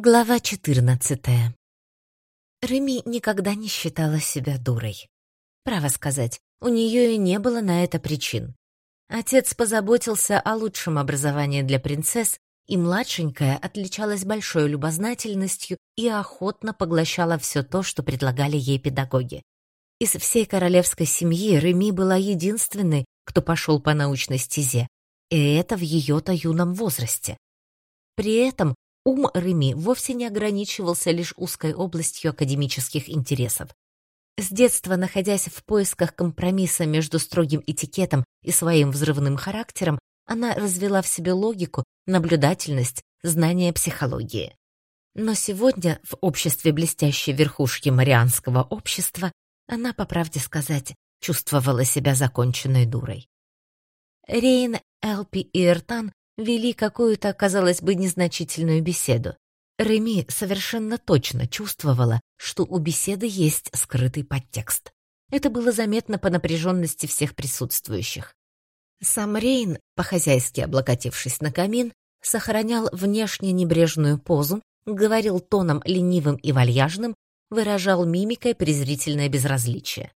Глава 14. Реми никогда не считала себя дурой. Право сказать, у нее и не было на это причин. Отец позаботился о лучшем образовании для принцесс, и младшенькая отличалась большой любознательностью и охотно поглощала все то, что предлагали ей педагоги. Из всей королевской семьи Реми была единственной, кто пошел по научной стезе, и это в ее-то юном возрасте. При этом Ум Реми вовсе не ограничивался лишь узкой областью академических интересов. С детства, находясь в поисках компромисса между строгим этикетом и своим взрывным характером, она развела в себе логику, наблюдательность, знание психологии. Но сегодня, в обществе блестящей верхушки марианского общества, она, по правде сказать, чувствовала себя законченной дурой. Рейн, Элпи и Эртан вели какую-то, казалось бы, незначительную беседу. Реми совершенно точно чувствовала, что у беседы есть скрытый подтекст. Это было заметно по напряженности всех присутствующих. Сам Рейн, по-хозяйски облокотившись на камин, сохранял внешне небрежную позу, говорил тоном ленивым и вальяжным, выражал мимикой презрительное безразличие.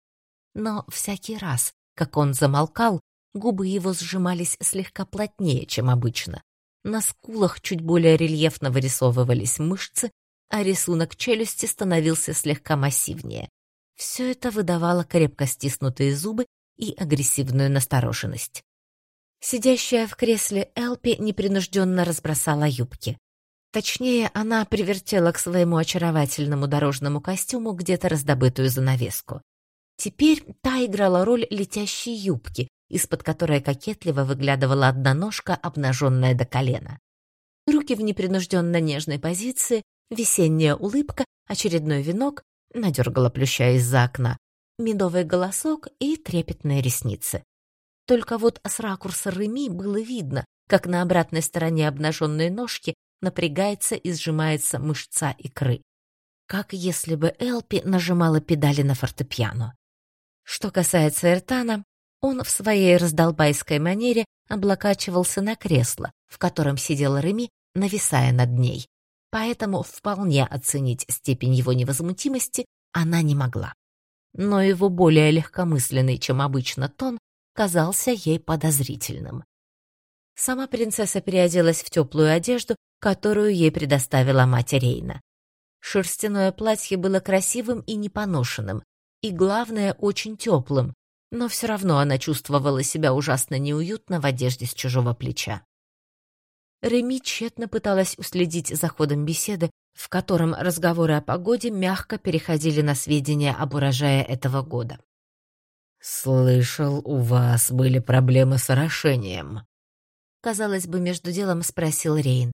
Но всякий раз, как он замолкал, Губы его сжимались слегка плотнее, чем обычно. На скулах чуть более рельефно вырисовывались мышцы, а рисунок челюсти становился слегка массивнее. Все это выдавало крепко стиснутые зубы и агрессивную настороженность. Сидящая в кресле Элпи непринужденно разбросала юбки. Точнее, она привертела к своему очаровательному дорожному костюму где-то раздобытую занавеску. Теперь та играла роль летящей юбки, из-под которой кокетливо выглядывала одна ножка, обнаженная до колена. Руки в непринужденно нежной позиции, весенняя улыбка, очередной венок, надергала плюща из-за окна, медовый голосок и трепетные ресницы. Только вот с ракурса Реми было видно, как на обратной стороне обнаженной ножки напрягается и сжимается мышца икры. Как если бы Элпи нажимала педали на фортепиано. Что касается Эртана, он в своей раздолбайской манере облокачивался на кресло, в котором сидела Реми, нависая над ней. Поэтому вполне оценить степень его невозмутимости она не могла. Но его более легкомысленный, чем обычно, тон казался ей подозрительным. Сама принцесса переоделась в теплую одежду, которую ей предоставила мать Рейна. Шерстяное платье было красивым и непоношенным, и, главное, очень теплым, но все равно она чувствовала себя ужасно неуютно в одежде с чужого плеча. Реми тщетно пыталась уследить за ходом беседы, в котором разговоры о погоде мягко переходили на сведения об урожае этого года. «Слышал, у вас были проблемы с орошением», — казалось бы, между делом спросил Рейн.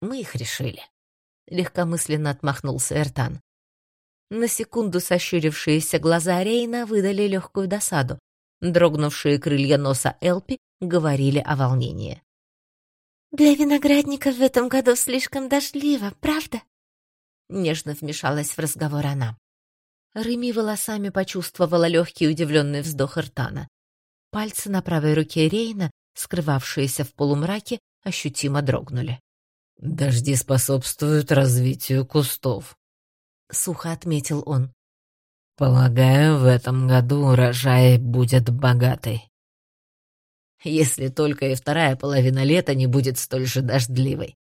«Мы их решили», — легкомысленно отмахнулся Эртан. На секунду сощурившиеся глаза Рейна выдали легкую досаду. Дрогнувшие крылья носа Элпи говорили о волнении. «Для виноградника в этом году слишком дождливо, правда?» Нежно вмешалась в разговор она. Реми волосами почувствовала легкий удивленный вздох Иртана. Пальцы на правой руке Рейна, скрывавшиеся в полумраке, ощутимо дрогнули. «Дожди способствуют развитию кустов», — сухо отметил он. «Полагаю, в этом году урожай будет богатый». «Если только и вторая половина лета не будет столь же дождливой».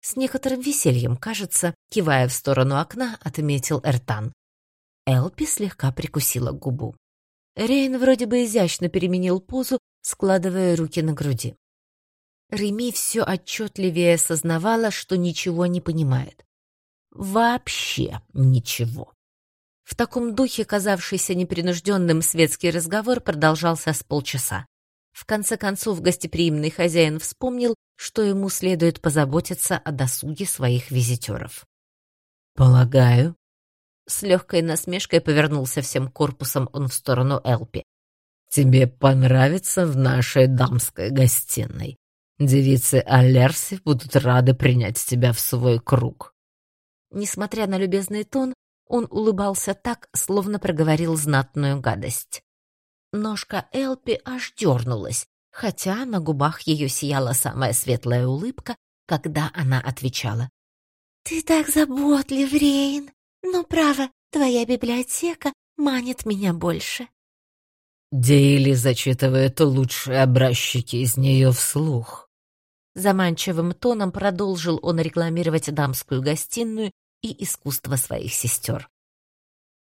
С некоторым весельем, кажется, кивая в сторону окна, отметил Эртан. Элпи слегка прикусила губу. Рейн вроде бы изящно переменил позу, складывая руки на груди. Реми все отчетливее осознавала, что ничего не понимает. Вообще ничего. В таком духе казавшийся непринужденным светский разговор продолжался с полчаса. В конце концов гостеприимный хозяин вспомнил, что ему следует позаботиться о досуге своих визитеров. «Полагаю». С легкой насмешкой повернулся всем корпусом он в сторону Элпи. «Тебе понравится в нашей дамской гостиной. Девицы Алерси будут рады принять тебя в свой круг». Несмотря на любезный тон, он улыбался так, словно проговорил знатную гадость. Ножка Элпи аж дернулась, хотя на губах ее сияла самая светлая улыбка, когда она отвечала. «Ты так заботлив, Рейн, но, право, твоя библиотека манит меня больше». Дейли зачитывает лучшие образчики из нее вслух. Заманчивым тоном продолжил он рекламировать дамскую гостиную и искусство своих сестер.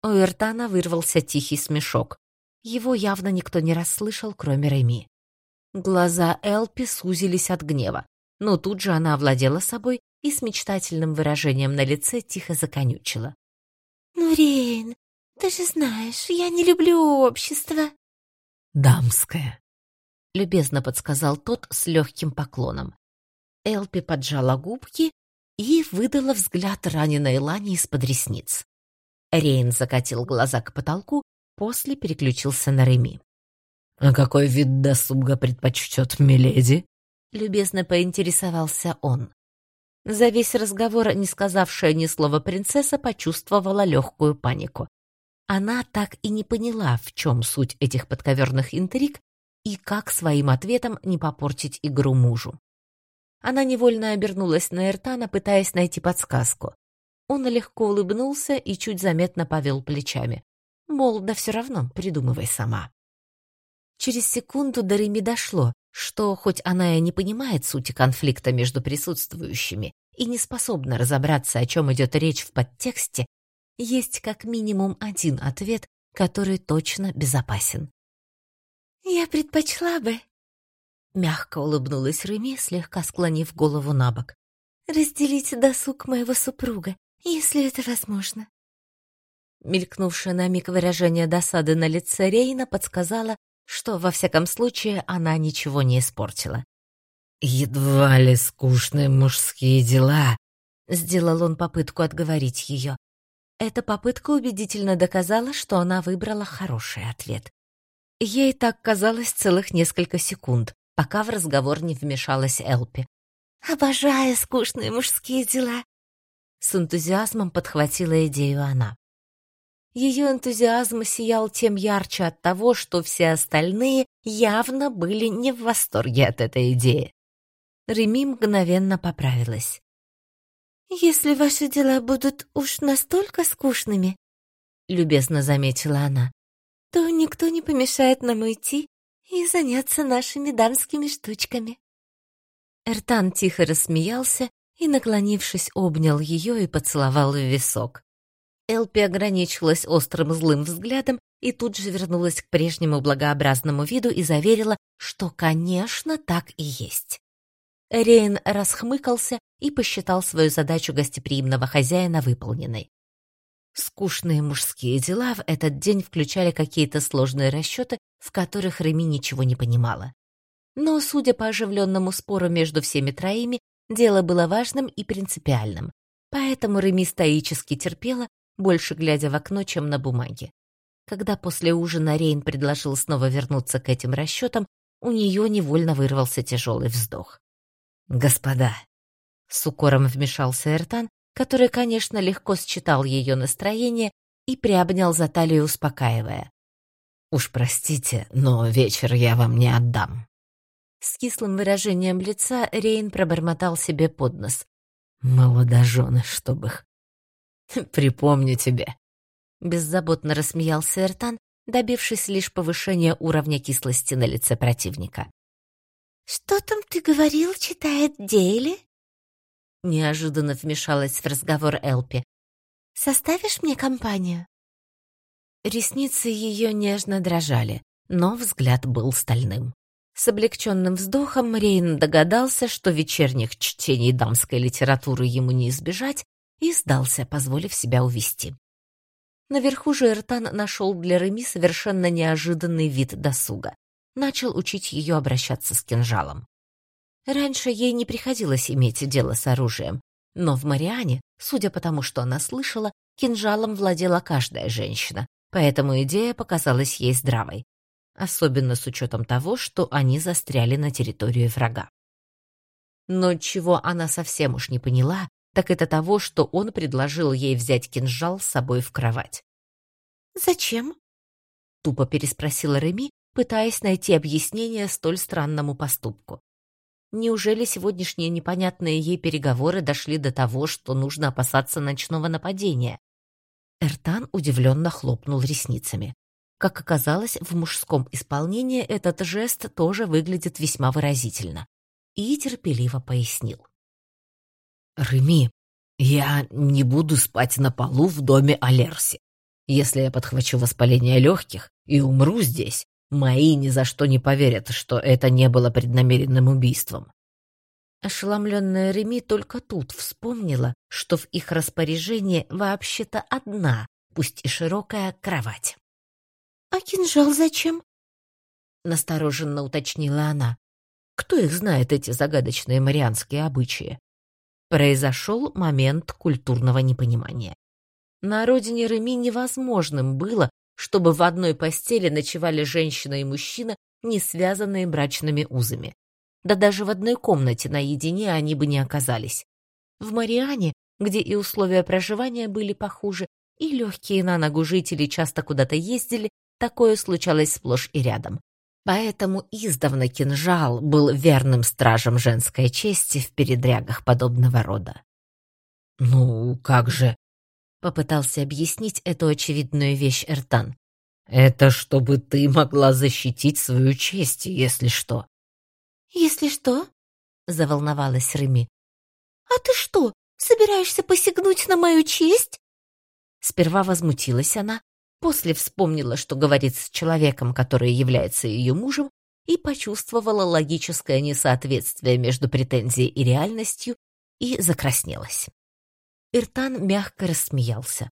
У Эртана вырвался тихий смешок. Его явно никто не расслышал, кроме Реми. Глаза Элпи сузились от гнева, но тут же она овладела собой и с мечтательным выражением на лице тихо законючила. «Ну, Рейн, ты же знаешь, я не люблю общество». «Дамское», — любезно подсказал тот с легким поклоном. Элпи поджала губки и выдала взгляд раненой Лани из-под ресниц. Рейн закатил глаза к потолку, после переключился на Реми. «А какой вид досуга предпочтет Миледи?» — любезно поинтересовался он. За весь разговор, не сказавшая ни слова принцесса, почувствовала легкую панику. Она так и не поняла, в чем суть этих подковерных интриг и как своим ответом не попортить игру мужу. Она невольно обернулась на Эртана, пытаясь найти подсказку. Он легко улыбнулся и чуть заметно повел плечами. Мол, да все равно, придумывай сама. Через секунду до Реми дошло, что хоть она и не понимает сути конфликта между присутствующими и не способна разобраться, о чем идет речь в подтексте, есть как минимум один ответ, который точно безопасен. «Я предпочла бы...» Мягко улыбнулась Реми, слегка склонив голову на бок. «Разделить досуг моего супруга, если это возможно». Мелькнувшее на миг выражение досады на лице Рейна подсказало, что, во всяком случае, она ничего не испортила. «Едва ли скучные мужские дела», — сделал он попытку отговорить ее. Эта попытка убедительно доказала, что она выбрала хороший ответ. Ей так казалось целых несколько секунд, пока в разговор не вмешалась Элпи. «Обожаю скучные мужские дела», — с энтузиазмом подхватила идею она. Ее энтузиазм сиял тем ярче от того, что все остальные явно были не в восторге от этой идеи. Реми мгновенно поправилась. «Если ваши дела будут уж настолько скучными», — любезно заметила она, «то никто не помешает нам уйти и заняться нашими дамскими штучками». Эртан тихо рассмеялся и, наклонившись, обнял ее и поцеловал в висок. Элпи ограничилась острым злым взглядом и тут же вернулась к прежнему благообразному виду и заверила, что, конечно, так и есть. Рейн расхмыкался и посчитал свою задачу гостеприимного хозяина выполненной. Скучные мужские дела в этот день включали какие-то сложные расчеты, в которых Реми ничего не понимала. Но, судя по оживленному спору между всеми троими, дело было важным и принципиальным. Поэтому Реми стоически терпела, больше глядя в окно, чем на бумаге. Когда после ужина Рейн предложил снова вернуться к этим расчетам, у нее невольно вырвался тяжелый вздох. «Господа!» — с укором вмешался Эртан, который, конечно, легко считал ее настроение и приобнял за талию, успокаивая. «Уж простите, но вечер я вам не отдам». С кислым выражением лица Рейн пробормотал себе под нос. «Молодожены, чтоб их Припомню тебе. Беззаботно рассмеялся Эртан, добившись лишь повышения уровня кислости на лице противника. «Что там ты говорил, читает Дейли?» Неожиданно вмешалась в разговор Элпи. «Составишь мне компанию?» Ресницы ее нежно дрожали, но взгляд был стальным. С облегченным вздохом Рейн догадался, что вечерних чтений дамской литературы ему не избежать, и сдался, позволив себя увести. Наверху же Эртан нашел для Реми совершенно неожиданный вид досуга. Начал учить ее обращаться с кинжалом. Раньше ей не приходилось иметь дело с оружием, но в Мариане, судя по тому, что она слышала, кинжалом владела каждая женщина, поэтому идея показалась ей здравой, особенно с учетом того, что они застряли на территории врага. Но чего она совсем уж не поняла, так это того, что он предложил ей взять кинжал с собой в кровать. «Зачем?» — тупо переспросила Реми, пытаясь найти объяснение столь странному поступку. Неужели сегодняшние непонятные ей переговоры дошли до того, что нужно опасаться ночного нападения? Эртан удивленно хлопнул ресницами. Как оказалось, в мужском исполнении этот жест тоже выглядит весьма выразительно. И терпеливо пояснил. «Реми, я не буду спать на полу в доме Алерси. Если я подхвачу воспаление легких и умру здесь, Мои ни за что не поверят, что это не было преднамеренным убийством. Ошеломленная Реми только тут вспомнила, что в их распоряжении вообще-то одна, пусть и широкая, кровать. «А кинжал зачем?» — настороженно уточнила она. Кто их знает, эти загадочные марианские обычаи? Произошел момент культурного непонимания. На родине Реми невозможным было чтобы в одной постели ночевали женщина и мужчина, не связанные брачными узами. Да даже в одной комнате наедине они бы не оказались. В Мариане, где и условия проживания были похуже, и легкие на ногу жители часто куда-то ездили, такое случалось сплошь и рядом. Поэтому издавна кинжал был верным стражем женской чести в передрягах подобного рода. «Ну, как же?» Попытался объяснить эту очевидную вещь Эртан. «Это чтобы ты могла защитить свою честь, если что». «Если что?» — заволновалась Реми. «А ты что, собираешься посягнуть на мою честь?» Сперва возмутилась она, после вспомнила, что говорит с человеком, который является ее мужем, и почувствовала логическое несоответствие между претензией и реальностью и закраснелась. Иртан мягко рассмеялся.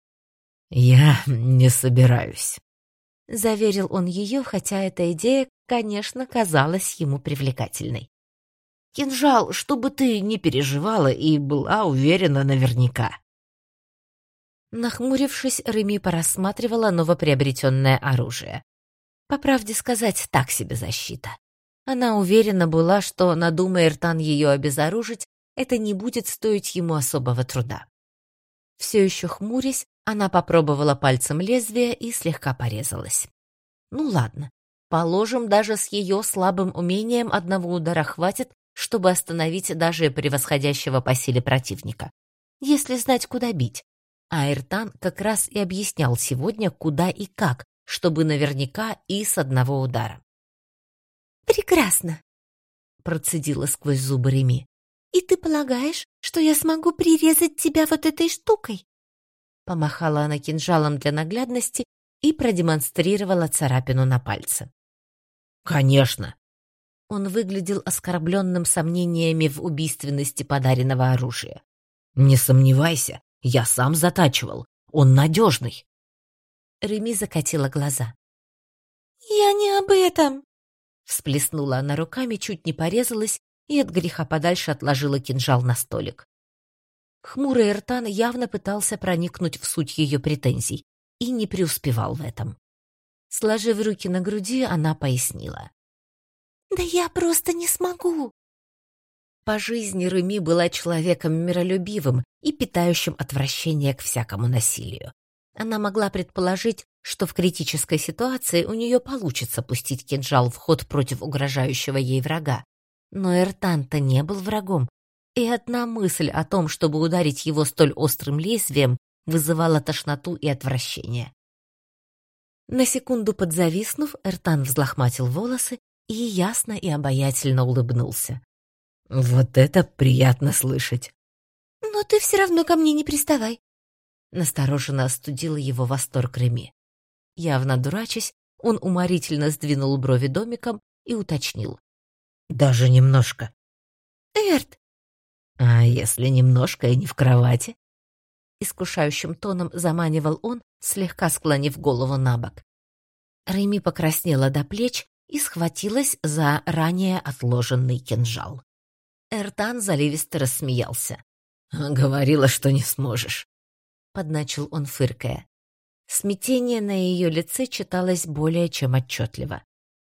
«Я не собираюсь», — заверил он ее, хотя эта идея, конечно, казалась ему привлекательной. «Кинжал, чтобы ты не переживала и была уверена наверняка». Нахмурившись, Реми порассматривала новоприобретенное оружие. По правде сказать, так себе защита. Она уверена была, что, надумая Иртан ее обезоружить, это не будет стоить ему особого труда. Все еще хмурясь, она попробовала пальцем лезвие и слегка порезалась. Ну ладно, положим, даже с ее слабым умением одного удара хватит, чтобы остановить даже превосходящего по силе противника. Если знать, куда бить. А Эртан как раз и объяснял сегодня, куда и как, чтобы наверняка и с одного удара. «Прекрасно!» — процедила сквозь зубы Реми. «И ты полагаешь, что я смогу прирезать тебя вот этой штукой?» Помахала она кинжалом для наглядности и продемонстрировала царапину на пальце. «Конечно!» Он выглядел оскорбленным сомнениями в убийственности подаренного оружия. «Не сомневайся, я сам затачивал. Он надежный!» Реми закатила глаза. «Я не об этом!» Всплеснула она руками, чуть не порезалась и от греха подальше отложила кинжал на столик. Хмурый Эртан явно пытался проникнуть в суть ее претензий и не преуспевал в этом. Сложив руки на груди, она пояснила. «Да я просто не смогу!» По жизни Реми была человеком миролюбивым и питающим отвращение к всякому насилию. Она могла предположить, что в критической ситуации у нее получится пустить кинжал в ход против угрожающего ей врага, но Эртан-то не был врагом, и одна мысль о том, чтобы ударить его столь острым лезвием, вызывала тошноту и отвращение. На секунду подзависнув, Эртан взлохматил волосы и ясно и обаятельно улыбнулся. «Вот это приятно слышать!» «Но ты все равно ко мне не приставай!» Настороженно остудила его восторг Реми. Явно дурачась, он уморительно сдвинул брови домиком и уточнил. Даже немножко. Эрт! А если немножко и не в кровати? Искушающим тоном заманивал он, слегка склонив голову на бок. Реми покраснела до плеч и схватилась за ранее отложенный кинжал. Эртан заливисто рассмеялся. «Говорила, что не сможешь», — подначил он, фыркая. Смятение на ее лице читалось более чем отчетливо.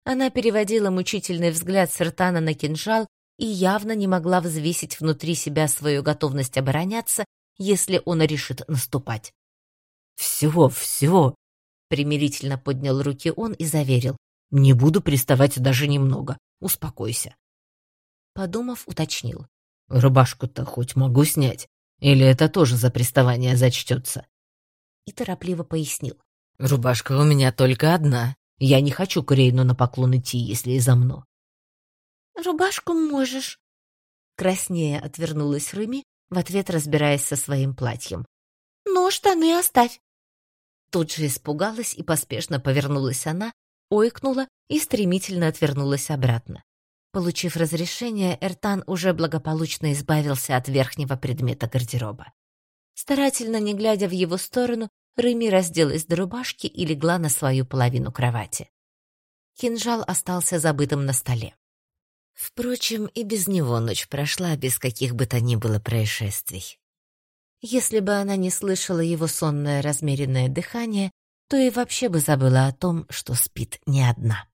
Она переводила мучительный взгляд Сертана на кинжал и явно не могла взвесить внутри себя свою готовность обороняться, если он решит наступать. «Все, все!» — примирительно поднял руки он и заверил. «Не буду приставать даже немного. Успокойся». Подумав, уточнил. «Рубашку-то хоть могу снять? Или это тоже за приставание зачтется?» И торопливо пояснил. «Рубашка у меня только одна. Я не хочу к Рейну на поклон идти, если и за мну». «Рубашку можешь». Краснее отвернулась Рыми, в ответ разбираясь со своим платьем. «Но штаны оставь». Тут же испугалась и поспешно повернулась она, ойкнула и стремительно отвернулась обратно. Получив разрешение, Эртан уже благополучно избавился от верхнего предмета гардероба. Старательно не глядя в его сторону, Рыми разделась до рубашки и легла на свою половину кровати. Кинжал остался забытым на столе. Впрочем, и без него ночь прошла без каких бы то ни было происшествий. Если бы она не слышала его сонное размеренное дыхание, то и вообще бы забыла о том, что спит не одна.